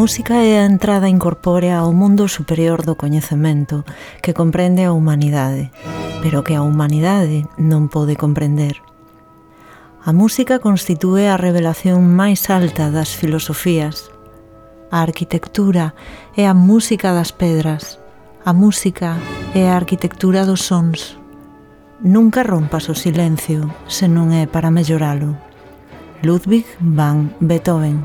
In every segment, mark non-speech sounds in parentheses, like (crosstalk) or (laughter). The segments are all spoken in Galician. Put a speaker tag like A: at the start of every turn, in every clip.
A: música é a entrada incorpórea ao mundo superior do coñecemento que comprende a humanidade, pero que a humanidade non pode comprender. A música constitúe a revelación máis alta das filosofías. A arquitectura é a música das pedras. A música é a arquitectura dos sons. Nunca rompas o silencio, se non é para melloralo. Ludwig van Beethoven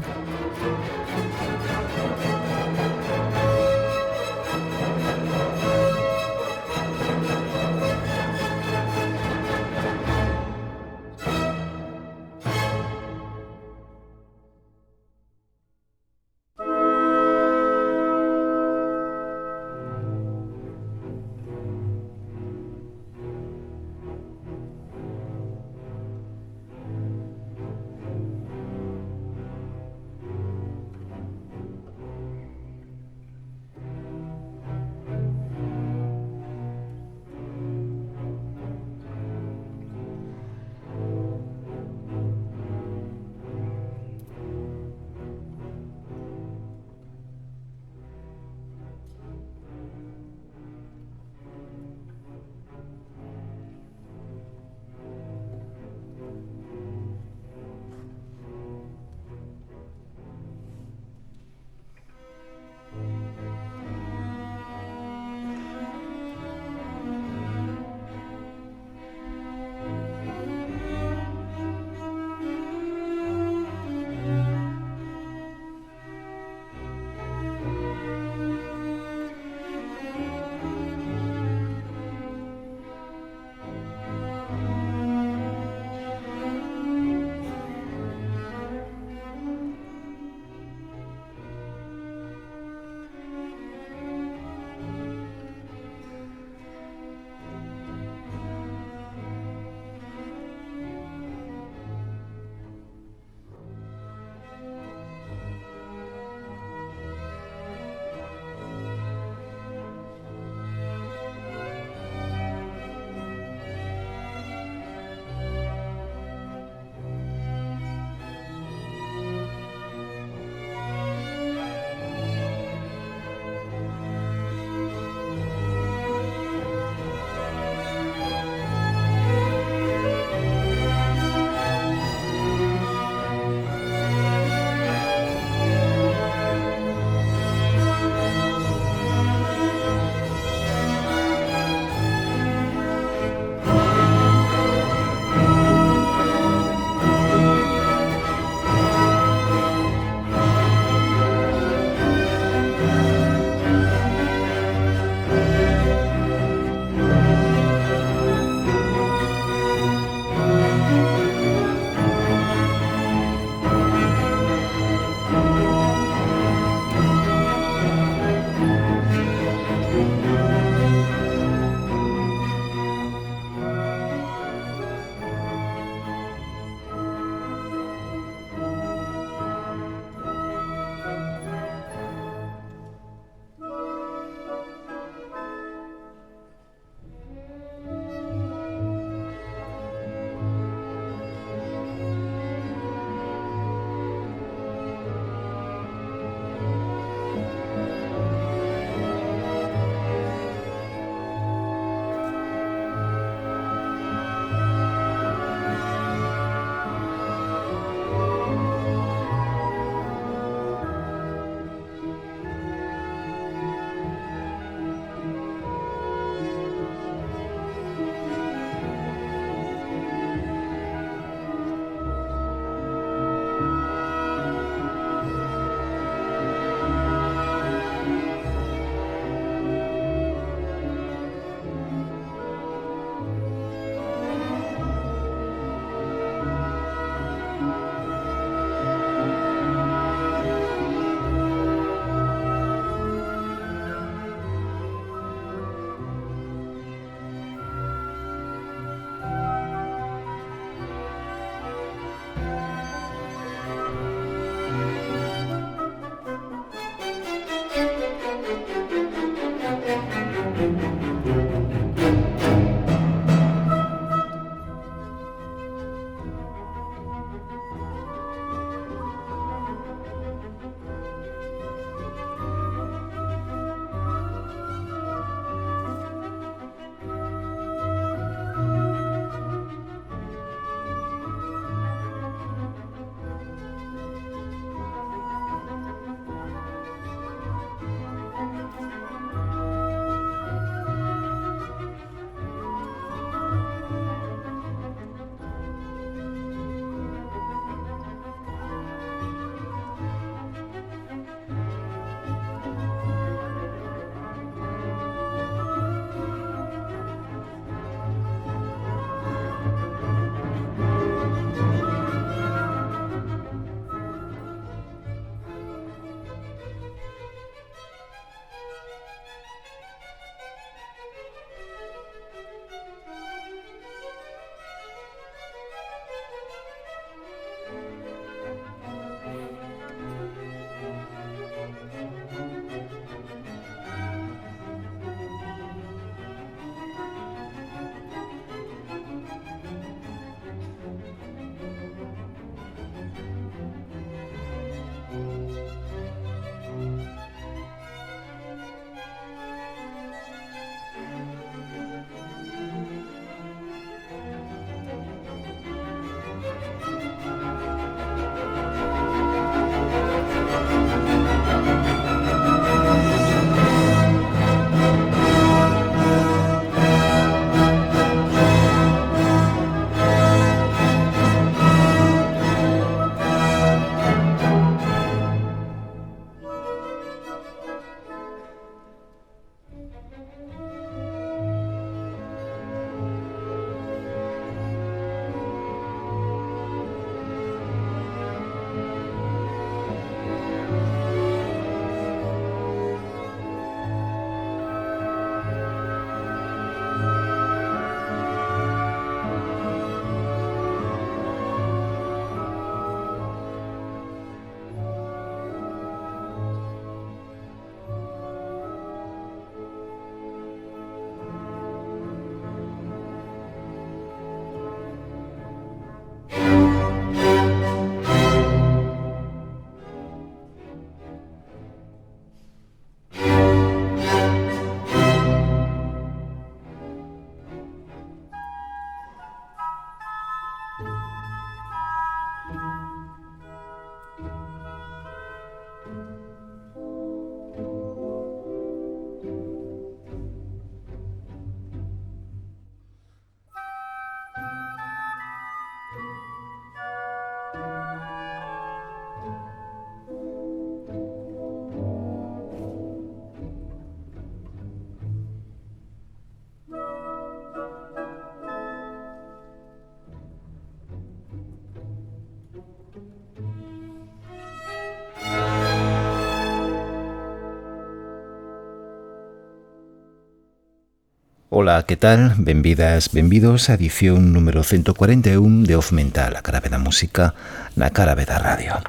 B: Ola, que tal? Benvidas, benvidos a edición número 141 de Off Mental, a cara da música na cara da radio.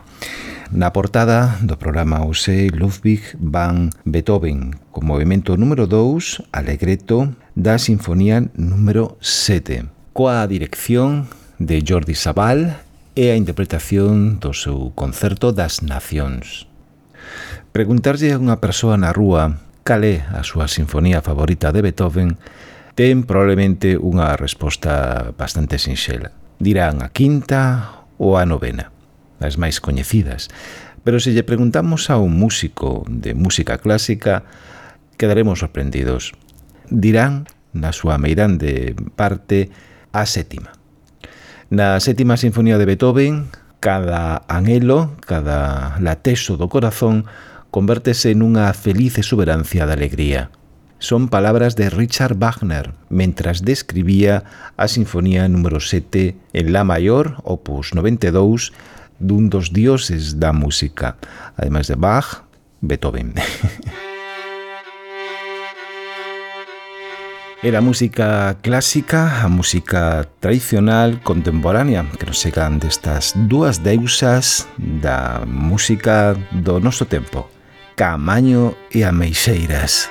B: Na portada do programa Ose Ludwig van Beethoven co movimento número 2, Alegreto, da Sinfonía número 7, coa dirección de Jordi Sabal e a interpretación do seu concerto das Nacións. Preguntarlle a unha persoa na rúa calé a súa sinfonía favorita de Beethoven, ten probablemente unha resposta bastante sinxela. Dirán a quinta ou a novena, as máis coñecidas. Pero se lle preguntamos a un músico de música clásica, quedaremos sorprendidos. Dirán, na súa meirande parte, a sétima. Na sétima sinfonía de Beethoven, cada anhelo, cada lateso do corazón, convértese nunha feliz exuberancia de alegría. Son palabras de Richard Wagner mentras describía a Sinfonía número 7 en La Maior, opus 92, dun dos dioses da música, ademais de Bach, Beethoven. (laughs) Era música clásica, a música tradicional contemporánea que nos chegan destas dúas deusas da música do noso tempo. Camaño e Ameixeiras.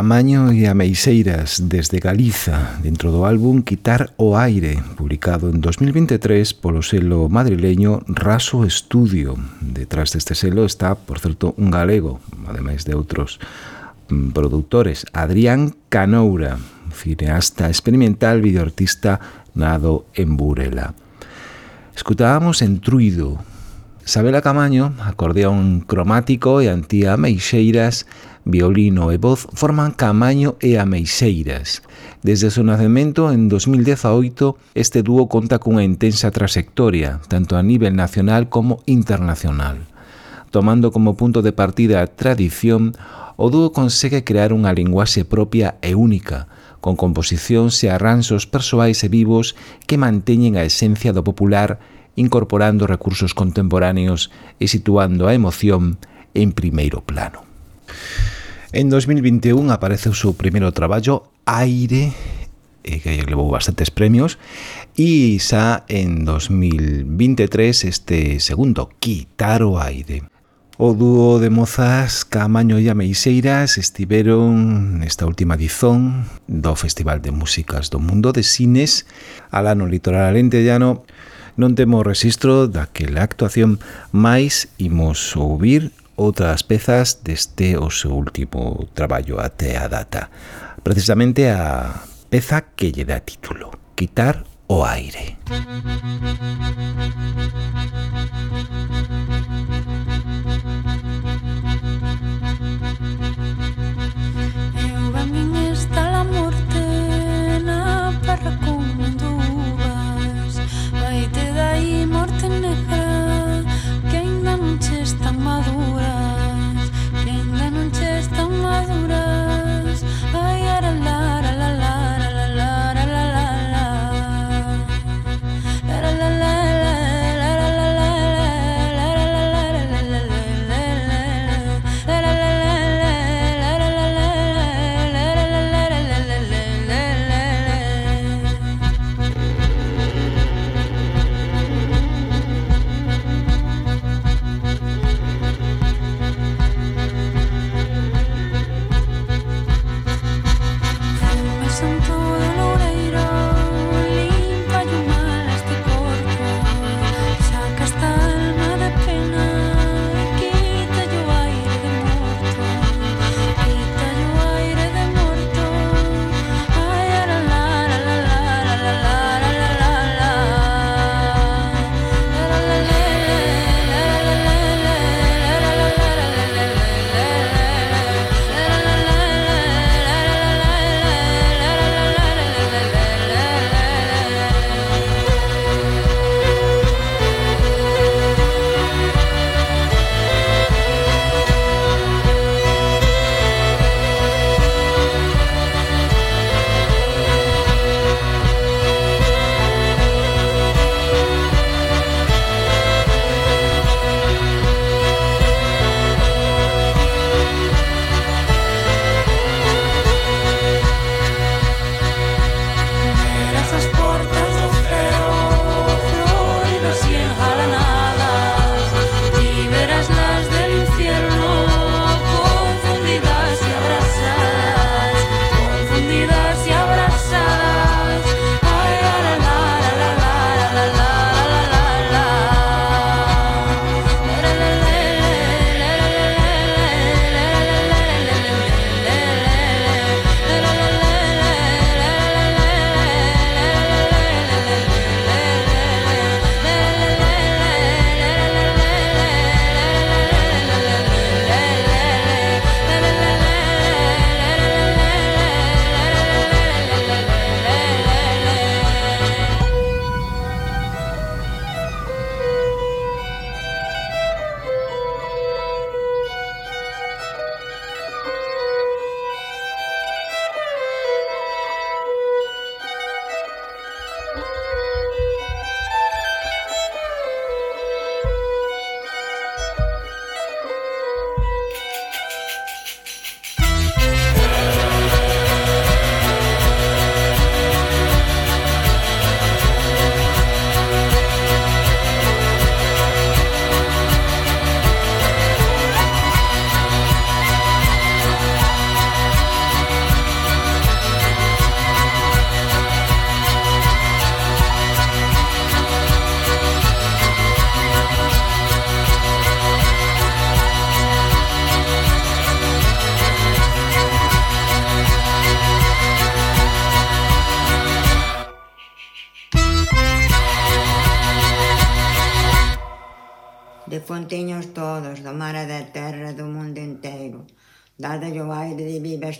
B: Camaño e Ameixeiras desde Galiza dentro do álbum Quitar o aire, publicado en 2023 polo selo madrileño Raso Estudio. Detrás deste selo está, por certo, un galego, ademais de outros mm, produtores, Adrián Canoura, cineasta experimental, videoartista nado en Burela. Escutábamos en Truido, Sabela Camaño, acordeón cromático e antía Meixeiras, violino e voz forman Camaño e Ameixeiras. Desde o seu nacemento en 2018, este dúo conta cunha intensa trayectoria, tanto a nivel nacional como internacional. Tomando como punto de partida a tradición, o dúo consegue crear unha linguaxe propia e única, con composicións e arranxos persoais e vivos que manteñen a esencia do popular incorporando recursos contemporáneos e situando a emoción en primeiro plano. En 2021 aparece o seu primeiro traballo Aire e que lle levou bastantes premios e xa en 2023 este segundo Quitar o aire. O dúo de mozas Camaño e Ameixeiras estiveron nesta última dizón do Festival de Músicas do Mundo de Cines alá no litoral alentellano. Non temos registro daquela actuación, máis imos ouvir outras pezas deste o seu último traballo até a data. Precisamente a peza que lle dá título, Quitar o aire.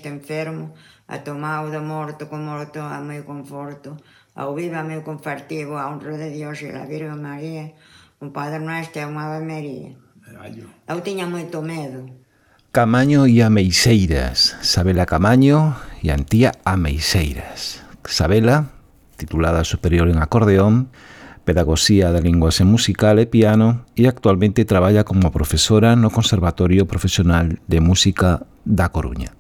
C: este enfermo, a o do morto con morto, a meu conforto, ao viva a meu confartivo, a honra de Dios e a Virgen María, un Padre Nuestro e unha Ave María. Eu tiña moito medo.
B: Camaño e Ameixeiras, Sabela Camaño e Antía Ameixeiras. Sabela, titulada superior en acordeón, pedagogía de linguas e musical e piano e actualmente traballa como profesora no Conservatorio Profesional de Música da Coruña.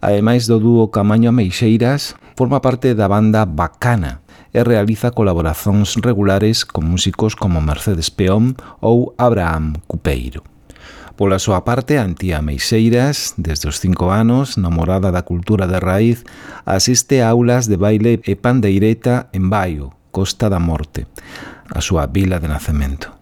B: Ademais do dúo Camaño Meixeiras, forma parte da banda Bacana e realiza colaboracións regulares con músicos como Mercedes Peón ou Abraham Cupeiro. Pola súa parte, Antía Meixeiras, desde os cinco anos, namorada da cultura de raíz, asiste a aulas de baile e pandeireta en Baio, Costa da Morte, a súa vila de nacemento.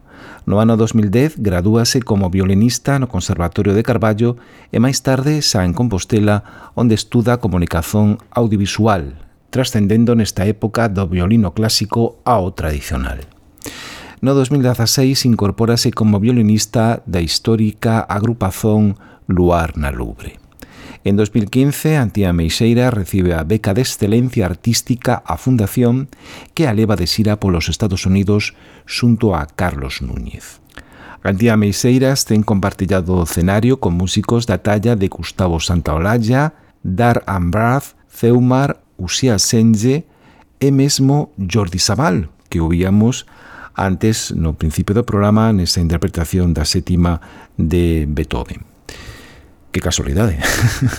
B: No ano 2010 gradúase como violinista no Conservatorio de Carballo e máis tarde xa en Compostela, onde estuda comunicación audiovisual, trascendendo nesta época do violino clásico ao tradicional. No 2016 incorpórase como violinista da histórica agrupazón Luar na Lubre. En 2015, Antía Meixeira recibe a beca de excelencia artística a Fundación que a leva de xira polos Estados Unidos xunto a Carlos Núñez. Antía Meixeiras ten compartillado o cenario con músicos da talla de Gustavo Santaolalla, Dar Ambrath, Ceumar, Uxía Senge e mesmo Jordi Sabal, que ouíamos antes no principio do programa nesta interpretación da sétima de Beethoven. Que casualidade. ¿eh?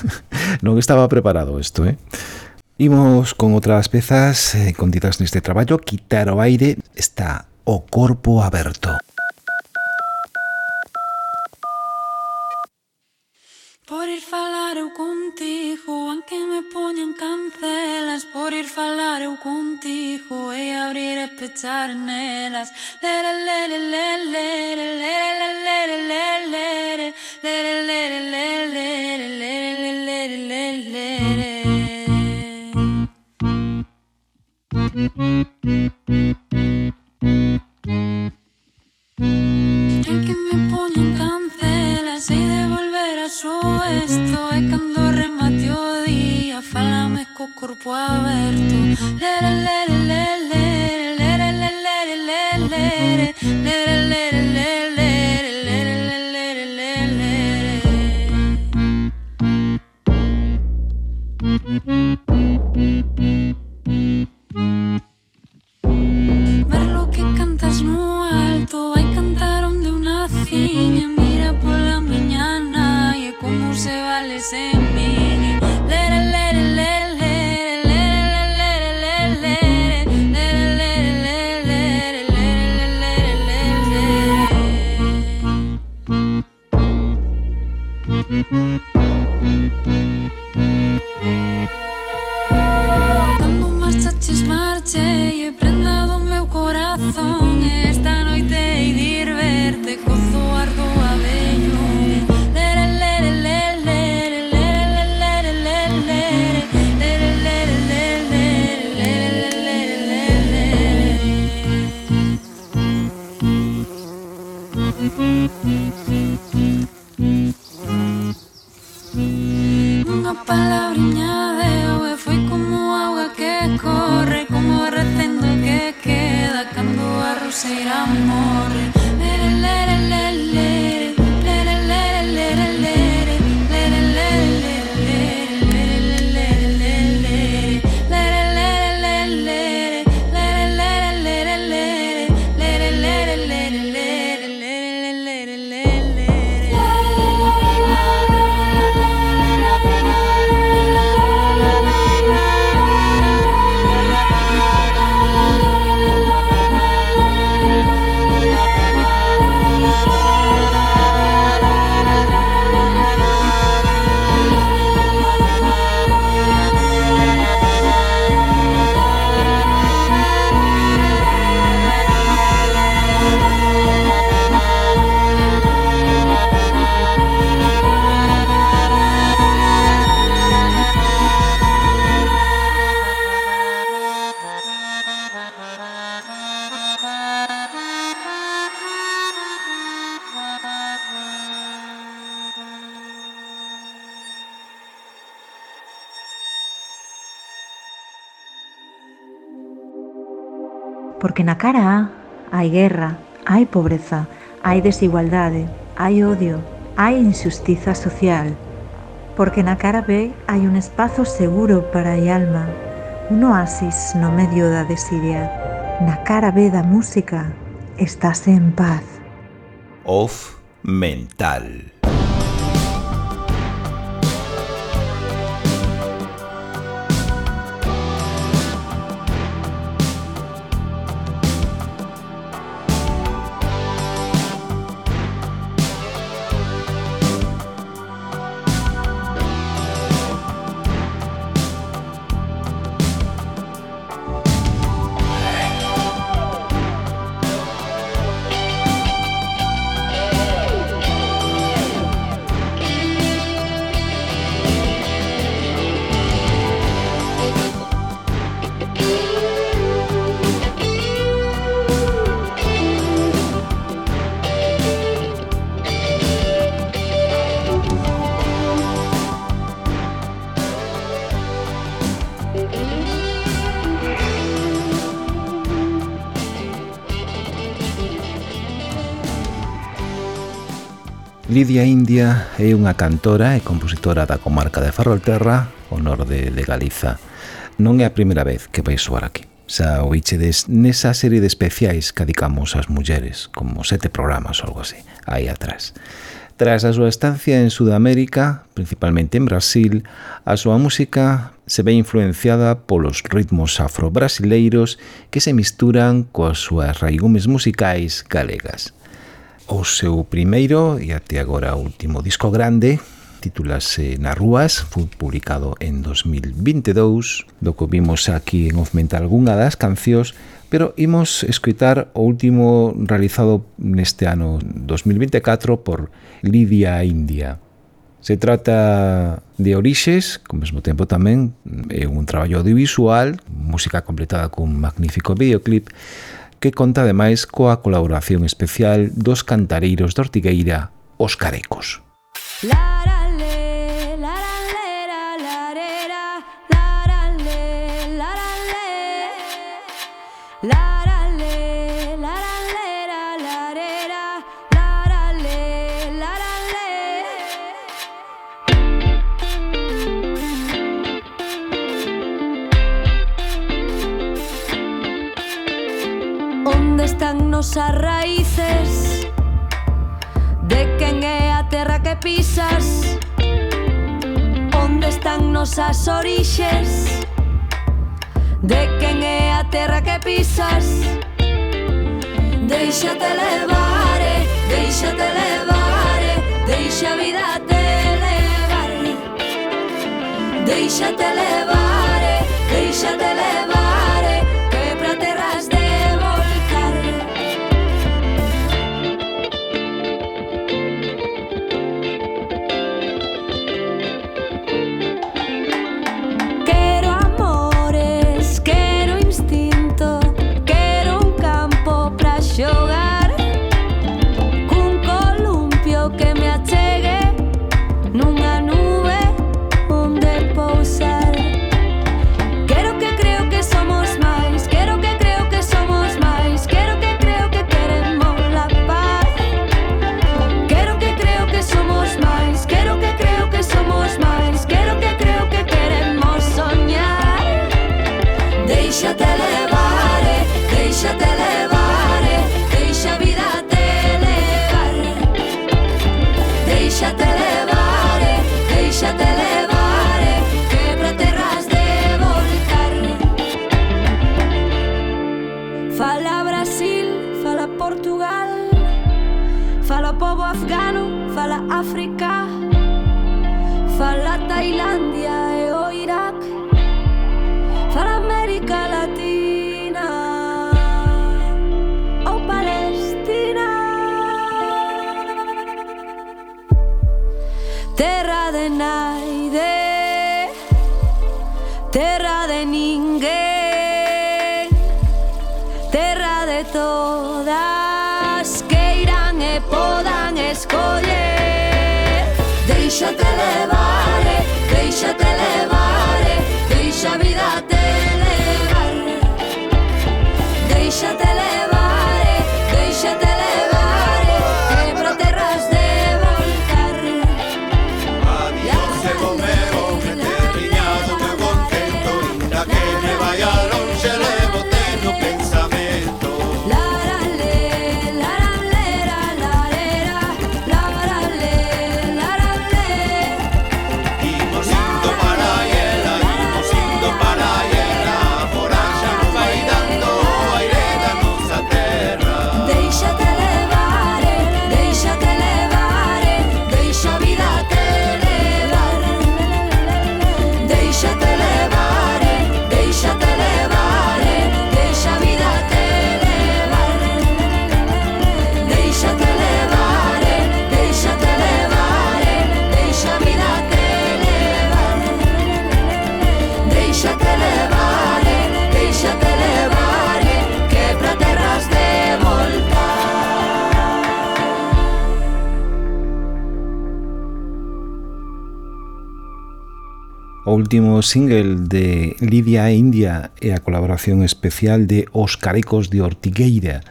B: (laughs) non estaba preparado isto, eh? Imos con outras pezas eh, contidas neste traballo. Quitar o aire está o corpo aberto.
D: Por ir falar eu con contigo, aunque me poñan cancelas Por ir falar eu contigo e abrir e pechar nelas Lere, lere, lere, lere, lere, lere, lere, lere, lere, lere, lere En que me poñen cancelas e de preso estoe cando remate o día Falame co corpo aberto Ver lo que cantas no alto Vai cantaron de una ciña is in me. Let
A: it, let it, let it. Hai guerra, hai pobreza, hai desigualdade, hai odio, hai injustiza social. Porque na cara B hai un espazo seguro para a alma, un oasis no medio da desidia. Na cara B da música estás en paz.
B: Off mental. Lidia India é unha cantora e compositora da comarca de Ferrolterra, o norde de Galiza. Non é a primeira vez que vai soar aquí. Xa o ichedes nesa serie de especiais que adicamos ás mulleres, como sete programas ou algo así, aí atrás. Tras a súa estancia en Sudamérica, principalmente en Brasil, a súa música se ve influenciada polos ritmos afro-brasileiros que se misturan coas súas raigumes musicais galegas o seu primeiro e até agora último disco grande titulase Nas Rúas, foi publicado en 2022, do que vimos aquí en Ofmenta algunha das cancións, pero imos escutar o último realizado neste ano 2024 por Lidia India. Se trata de orixes, ao mesmo tempo tamén é un traballo audiovisual, música completada cun magnífico videoclip, que conta ademais coa colaboración especial dos cantareiros de Ortigueira, os Carecos. Lara.
E: agarrarnos raíces De quen é a terra que pisas Onde están nosas orixes De quen é a terra que pisas. Deixate levar, eh, deixate levar eh, Deixa a vida te levar. Deixate levar, eh, deixate levar. Deixa
B: último single de Lidia India e a colaboración especial de Os Carecos de Ortigueira,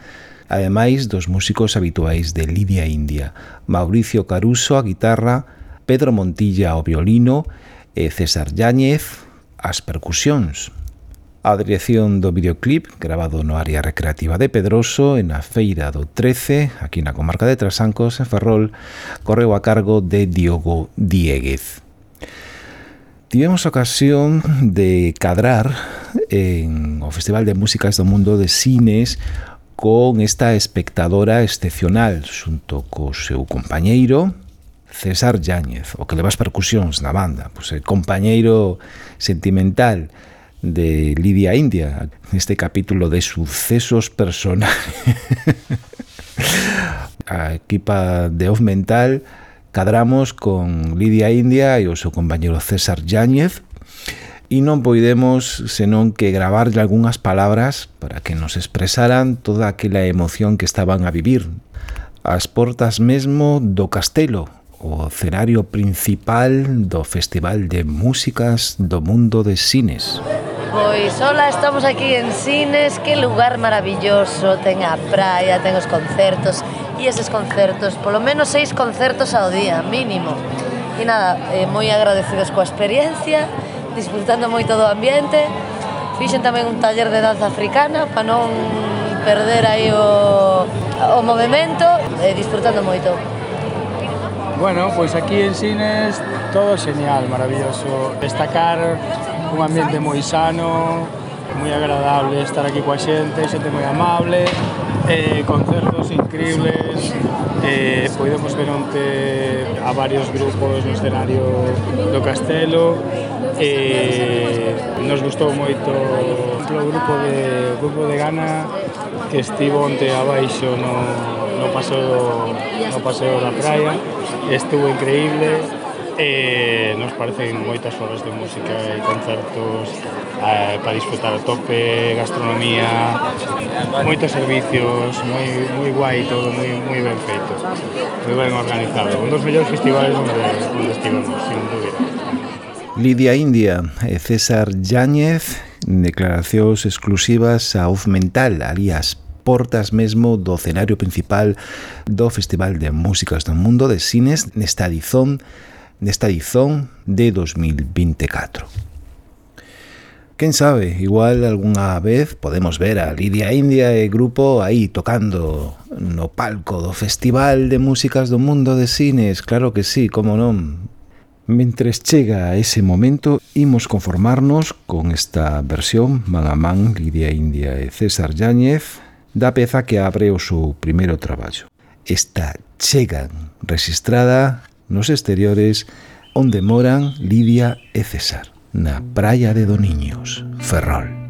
B: ademais dos músicos habituais de Lidia India, Mauricio Caruso a guitarra, Pedro Montilla ao violino e César Yáñez as percusións. A dirección do videoclip, grabado no área recreativa de Pedroso, en a Feira do 13, aquí na comarca de Trasancos, en Ferrol, correu a cargo de Diogo Dieguez. Tivemos ocasión de cadrar en o Festival de Músicas do Mundo de Cines con esta espectadora excepcional xunto co seu compañeiro César Yáñez, o que leva as percusións na banda, pois é compañeiro sentimental de Lidia India, neste capítulo de sucesos personales. (laughs) a equipa de Off Mental cadramos con Lidia India e o seu compañeiro César Yáñez. E non poidemos senón que gravarlle algunhas palabras para que nos expresaran toda aquela emoción que estaban a vivir. Ás portas mesmo do castelo o cenario principal do Festival de Músicas do Mundo de Cines.
F: Pois, hola, estamos aquí en Cines, que lugar maravilloso, ten a praia, ten os concertos, e eses concertos, polo menos seis concertos ao día, mínimo. E nada, eh, moi agradecidos coa experiencia, disfrutando moito do ambiente. Fixen tamén un taller de danza africana para non perder aí o, o movimento e eh, disfrutando moito.
G: Bueno, pois aquí en Sines todo genial, maravilloso. Destacar un ambiente moi sano, moi agradable estar aquí coa xente, xente moi amable, eh, concertos increíbles, eh, podemos ver onte a varios grupos no escenario do Castelo, eh, nos gustou moito o grupo de, o grupo de Gana que estivo onte abaixo no, no paseo, no paseo da praia, estuvo increíble, eh, nos parecen moitas horas de música e concertos eh, para disfrutar a tope, gastronomía, moitos servicios, moi, moi guai todo, moi, moi ben feito, moi ben organizado. Un dos mellores festivales onde, onde estivemos, sin dúbida.
B: Lidia India e César Yáñez declaracións exclusivas a UF Mental, alias portas mesmo do cenario principal do Festival de Músicas do Mundo de Cines nesta edición nesta edición de 2024. Quen sabe, igual algunha vez podemos ver a Lidia India e grupo aí tocando no palco do Festival de Músicas do Mundo de Cines, claro que sí, como non. Mentres chega ese momento, imos conformarnos con esta versión man a man Lidia India e César Yáñez da peza que abre o seu primeiro traballo. Esta chegan registrada nos exteriores onde moran Lidia e César, na praia de Doniños, Ferrol.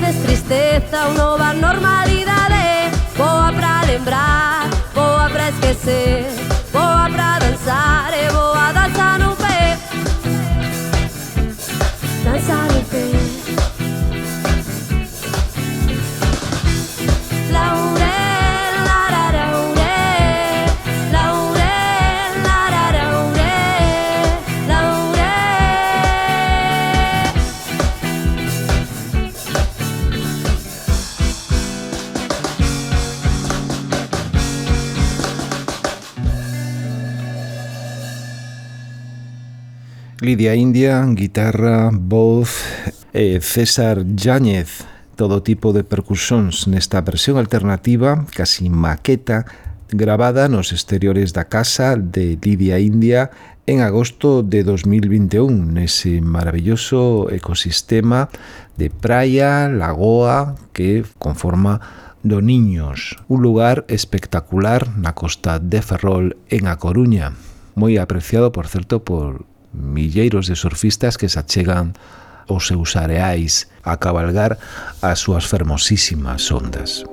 E: veces tristeza, una nova normalidade eh. Boa para lembrar, boa para esquecer.
B: Lidia India, guitarra, voz, eh, César Yáñez, todo tipo de percusións nesta versión alternativa, casi maqueta, gravada nos exteriores da casa de Lidia India en agosto de 2021, nese maravilloso ecosistema de praia, lagoa, que conforma do Niños, un lugar espectacular na costa de Ferrol en A Coruña, moi apreciado, por certo, por milleiros de surfistas que se achegan aos seus areais a cabalgar as súas fermosísimas ondas.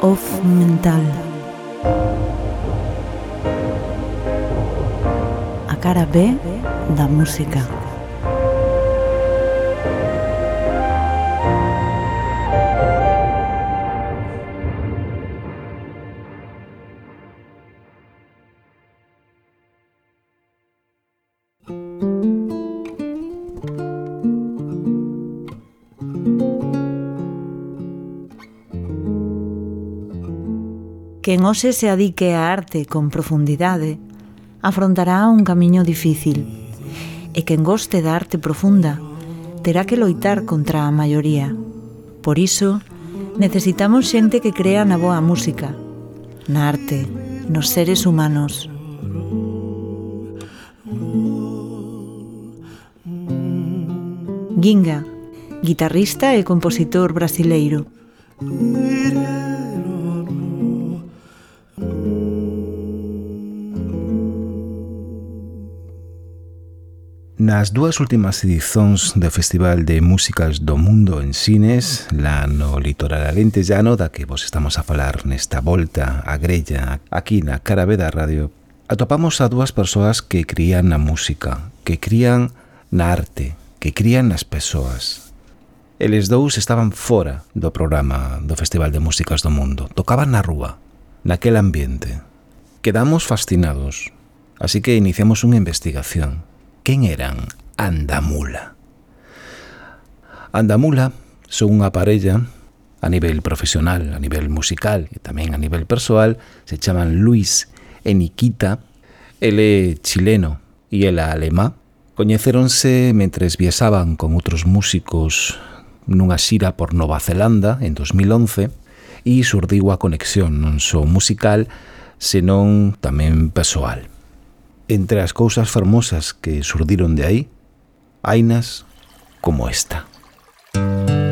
A: Off mental. A cara B da música. Quen hoxe se adique a arte con profundidade afrontará un camiño difícil e quen goste da arte profunda terá que loitar contra a maioría. Por iso, necesitamos xente que crea na boa música, na arte, nos seres humanos. Ginga, guitarrista e compositor brasileiro.
B: Nas dúas últimas edicións do Festival de Músicas do Mundo en Cines, lá no litoral alentellano, da que vos estamos a falar nesta volta a grella aquí na Carabe da Radio, atopamos a dúas persoas que crían na música, que crían na arte,
H: que crían nas persoas. Eles dous estaban fora do programa do Festival de Músicas do Mundo, tocaban na rúa, naquel ambiente. Quedamos fascinados, así que iniciamos unha investigación Quen eran Andamula? Andamula son unha parella a nivel profesional, a nivel musical e tamén a nivel persoal, se chaman Luis e Nikita. Ele é chileno e ela alemá. Coñeceronse mentres viaxaban con outros músicos nunha xira por Nova Zelanda en 2011 e surdiu a conexión non só musical, senón tamén persoal. Entre as cousas fermosas que surdiron de aí, hainas como esta. Música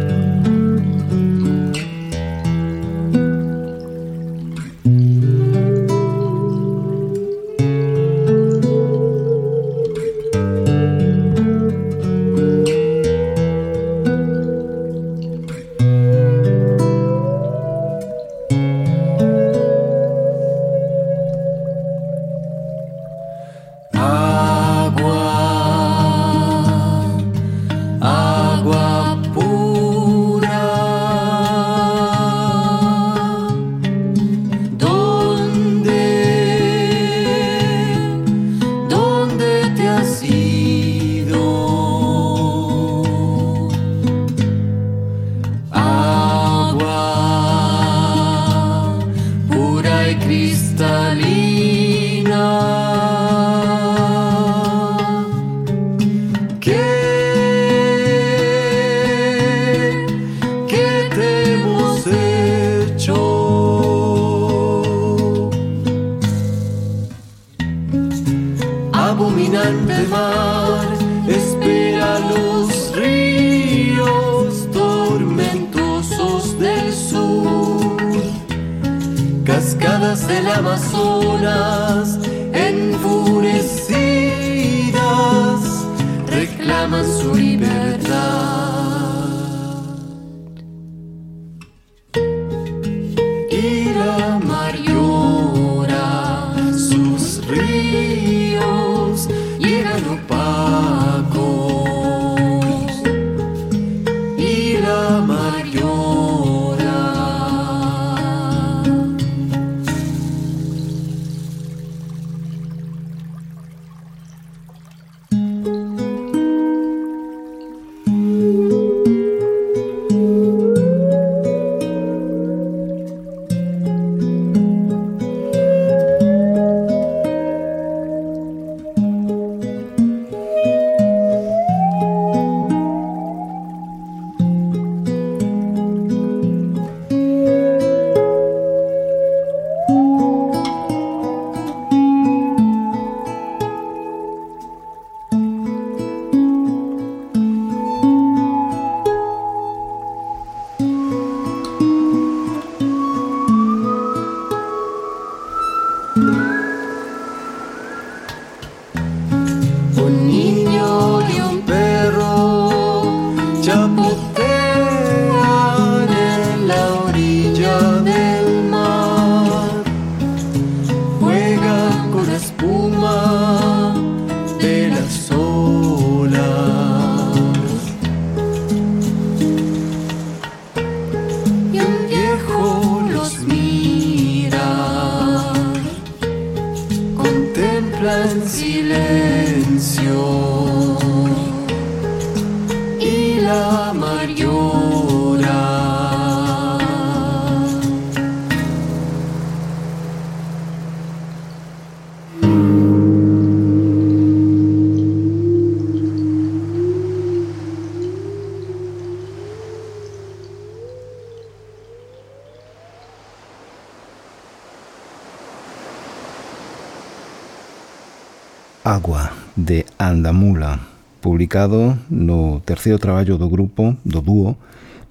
H: publicado no terceiro traballo do grupo, do dúo,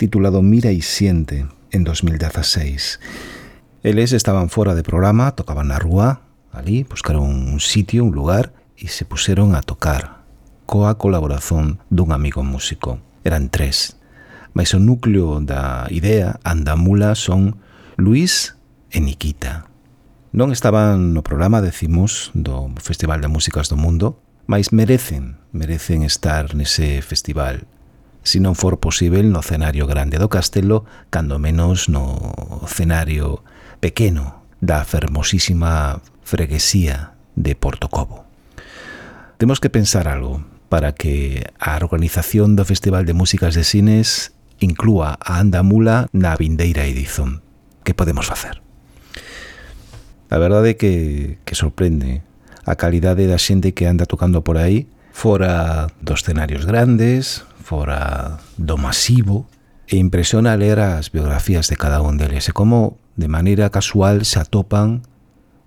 H: titulado Mira e Siente, en 2016. Eles estaban fora de programa, tocaban na rúa, ali, buscaron un sitio, un lugar, e se puseron a tocar, coa colaboración dun amigo músico. Eran tres. Mas o núcleo da idea andamula son Luis e Nikita. Non estaban no programa, decimos, do Festival de Músicas do Mundo,
B: mais merecen, merecen estar nese festival. Se non for posible no cenario grande do castelo, cando menos no cenario pequeno da fermosísima freguesía de Portocobo. Temos que pensar algo para que a organización do Festival de Músicas de Cines inclúa a Andamula na vindeira edición. Que podemos facer? A verdade é que, que sorprende a calidade da xente que anda tocando por aí fora dos escenarios grandes, fora do masivo, e impresiona ler as biografías de cada un deles e como de maneira casual se atopan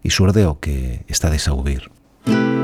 B: e surde o que está a ouvir.
H: Música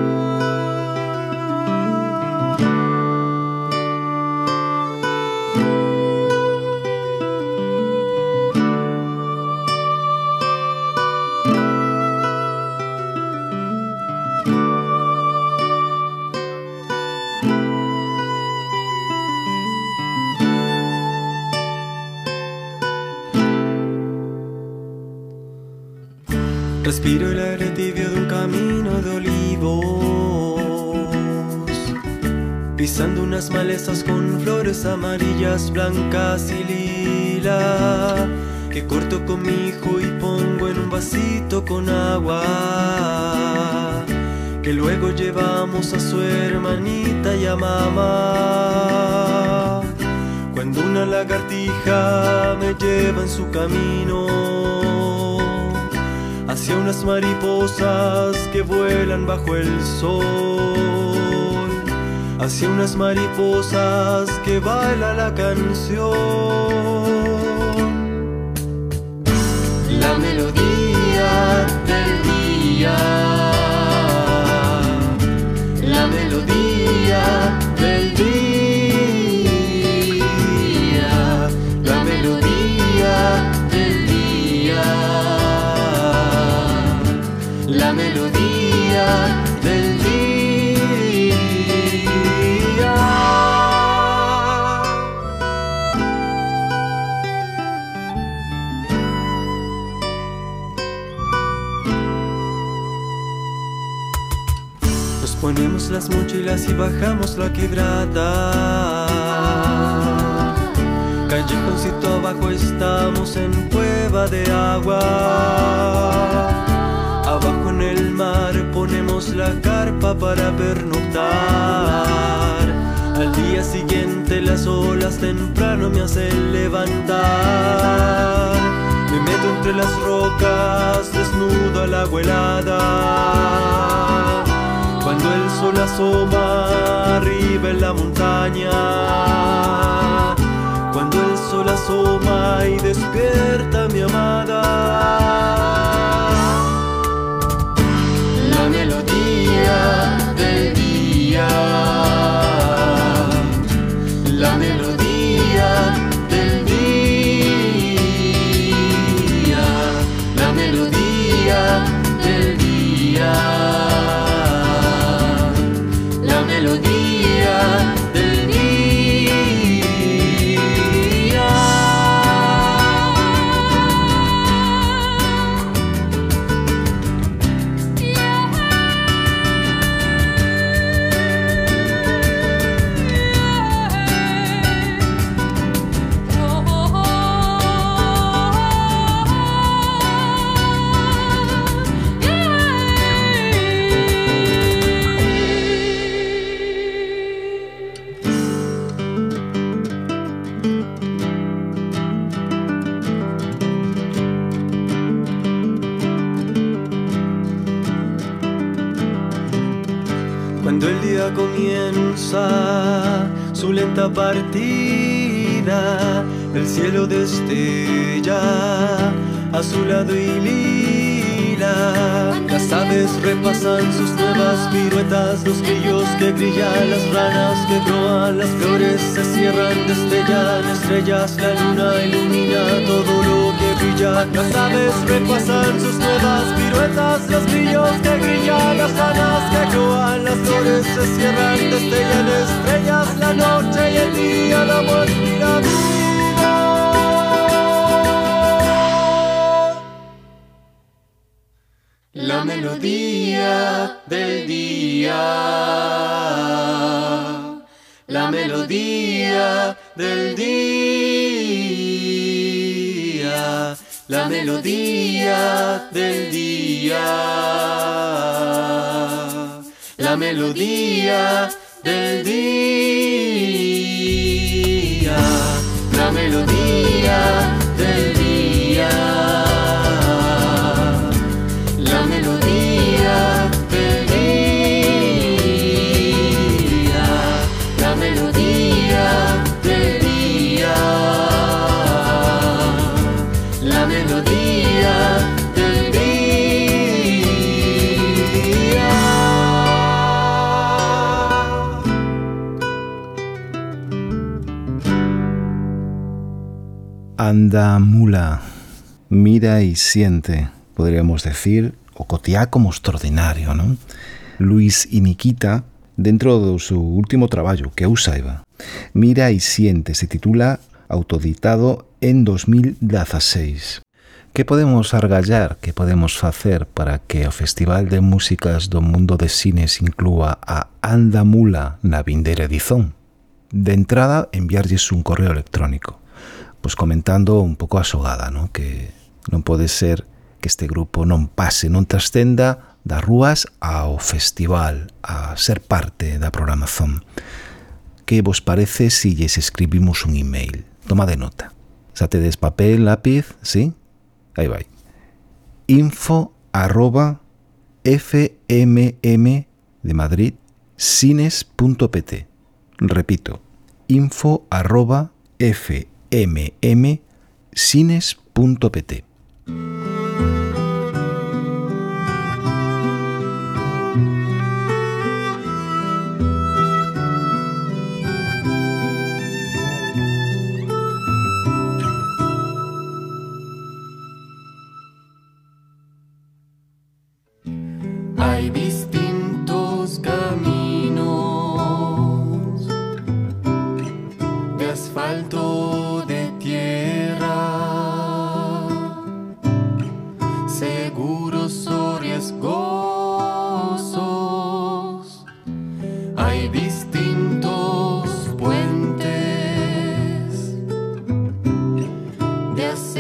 H: a su hermanita y a mamá. Cuando una lagartija me lleva en su camino, hacia unas mariposas que vuelan bajo el sol, hacia unas mariposas que baila la canción. La melodía del día, las mochilas y bajamos la quebrada. Callejoncito abajo estamos en cueva de agua. Abajo en el mar ponemos la carpa para pernoctar. Al día siguiente las olas temprano me hacen levantar. Me meto entre las rocas, desnudo a la helada cuando el sol asoma arriba en la montaña, cuando el sol asoma y despierta mi amada. La melodía partida, el cielo destella, azulado y lila. Las aves repasan sus nuevas piruetas, los grillos que brillan, las ranas que proan, las flores se cierran, destellan estrellas, la luna ilumina todo lo brilla. Las aves repasan sus nuevas piruetas, los grillos que brillan, las ranas que proan, las flores se cierran, destellan estrellas, la noche y el día, la muerte y la vida. La melodía del día. La melodía del día, la melodía del día, la melodía
B: banda mula. Mira y siente, podríamos decir, o cotiá como extraordinario, non? Luis Iniquita, dentro do seu último traballo, que eu saiba. Mira e siente, se titula autoditado en 2016. Que podemos argallar, que podemos facer para que o Festival de Músicas do Mundo de Cines inclúa a Anda Mula na vindeira edición? De entrada, enviarlles un correo electrónico pois comentando un pouco a xogada, non? que non pode ser que este grupo non pase, non trascenda das rúas ao festival, a ser parte da programación. Que vos parece se si lles escribimos un email? Toma de nota. Xa tedes papel, lápiz, sí? Aí vai. Info arroba fmm de Madrid cines.pt. Repito, info arroba fmm mmcines.pt.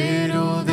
B: Cordero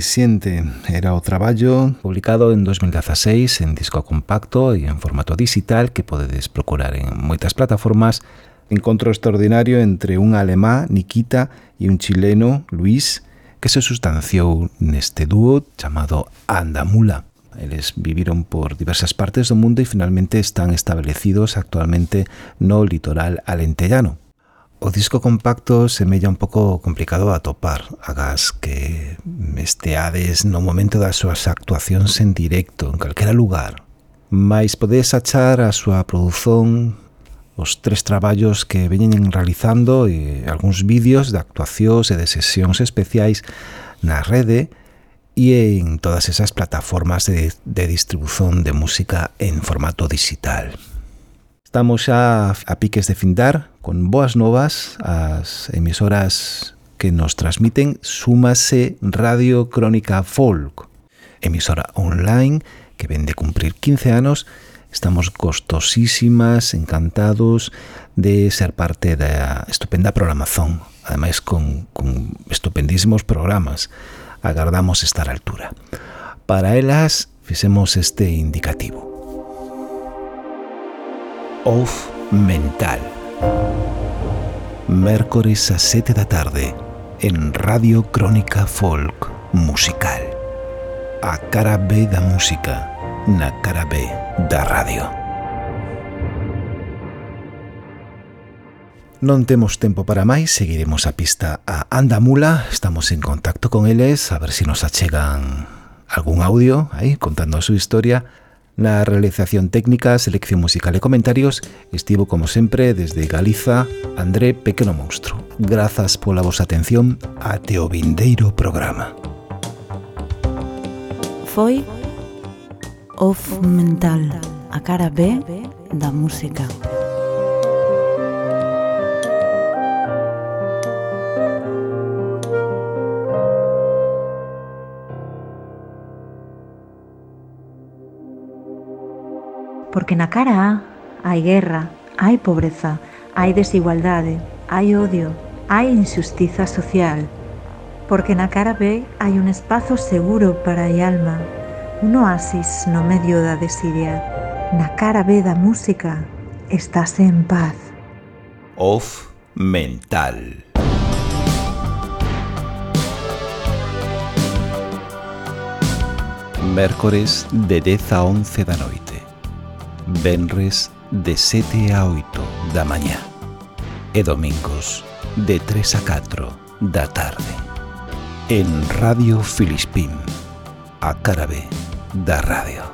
B: 77 era o traballo publicado en 2016 en disco compacto e en formato digital que podedes procurar en moitas plataformas encontro extraordinario entre un alemá, Nikita, e un chileno, Luis, que se sustanciou neste dúo chamado Andamula. Eles viviron por diversas partes do mundo e finalmente están establecidos actualmente no litoral alentellano. O disco compacto semella un pouco complicado a topar, agás que esteades no momento das súas actuacións en directo en calquera lugar, mais podedes achar a súa produción os tres traballos que veñen realizando e algúns vídeos de actuacións e de sesións especiais na rede e en todas esas plataformas de, de distribución de música en formato digital. Estamos xa a piques de findar con boas novas as emisoras que nos transmiten súmase Radio Crónica Folk, emisora online que ven de cumprir 15 anos Estamos gostosísimas, encantados de ser parte da estupenda programación, ademais con, con estupendísimos programas. Agardamos estar a altura. Para elas, fixemos este indicativo. Off mental. Mércores a 7 da tarde en Radio Crónica Folk Musical. A cara B da música, na cara B da radio. Non temos tempo para máis, seguiremos a pista a Andamula, estamos en contacto con eles, a ver se si nos achegan algún audio aí contando a súa historia Na realización técnica, selección musical e comentarios estivo como sempre desde Galiza André Pequeno Monstro. Grazas pola vosa atención a Teo Vindeiro programa.
A: Foi Off Mental, a cara B da música. Porque na cara A hai guerra, hai pobreza, hai desigualdade, hai odio, hai injustiza social. Porque na cara B hai un espazo seguro para a alma, un oasis no medio da desidia. Na cara B da música estás en paz.
B: Off mental. Mércores de 10 a 11 da noite. Benres de 7 a 8 da mañá e domingos de 3 a 4 da tarde. En Radio Filispín, a cara B da radio.